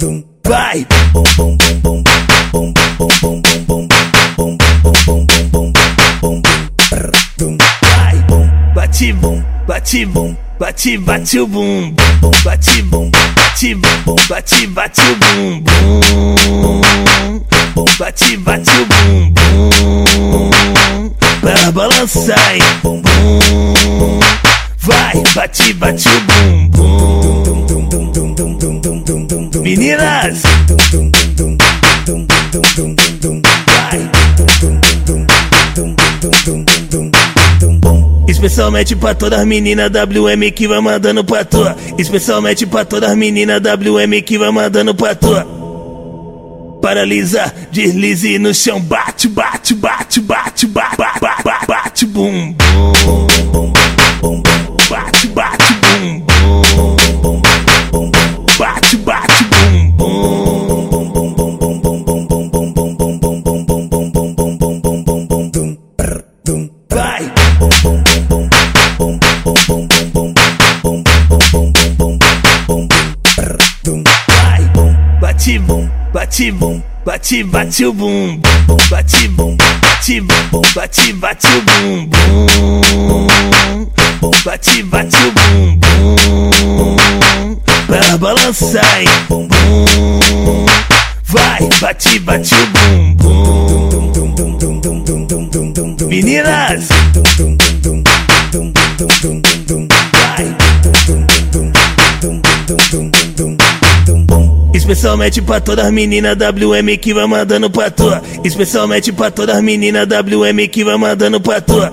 Vai! Vai! Bate bum, bate bum, bate bate o bum, bate bum, bate bum, bate bate o bum, bum, bate bate o bum, bum, para balançar, hein? bum, vai, bate bate o bum, bum, meninas. Especialmente pra todas as meninas WM que vai mandando pra tua. Especialmente pra todas as meninas WM que vai mandando pra tua. Paralisa, deslize no chão, bate, bate, bate, bate, bate, bate, bate, bate, bum, bum, Bate bum, bate bum, bate bate o bum, bum, bate bum, bate bate o bum, bum, bate bate o bum, bum, para balançar, hein? bum, vai, bate bate o bum, bum, meninas, vai. Especialmente pra todas as meninas WM que vai mandando pra tua. Especialmente pra todas as meninas WM que vai mandando pra tua.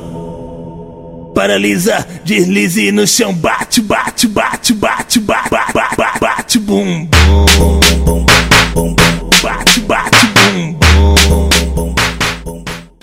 Paralisa, deslize no chão, bate, bate, bate, bate, bate, bate, bate, bate, bate.